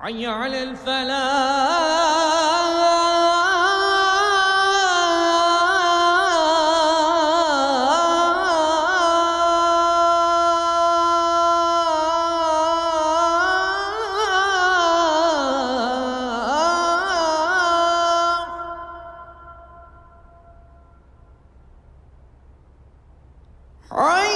حي على الفلاح. حي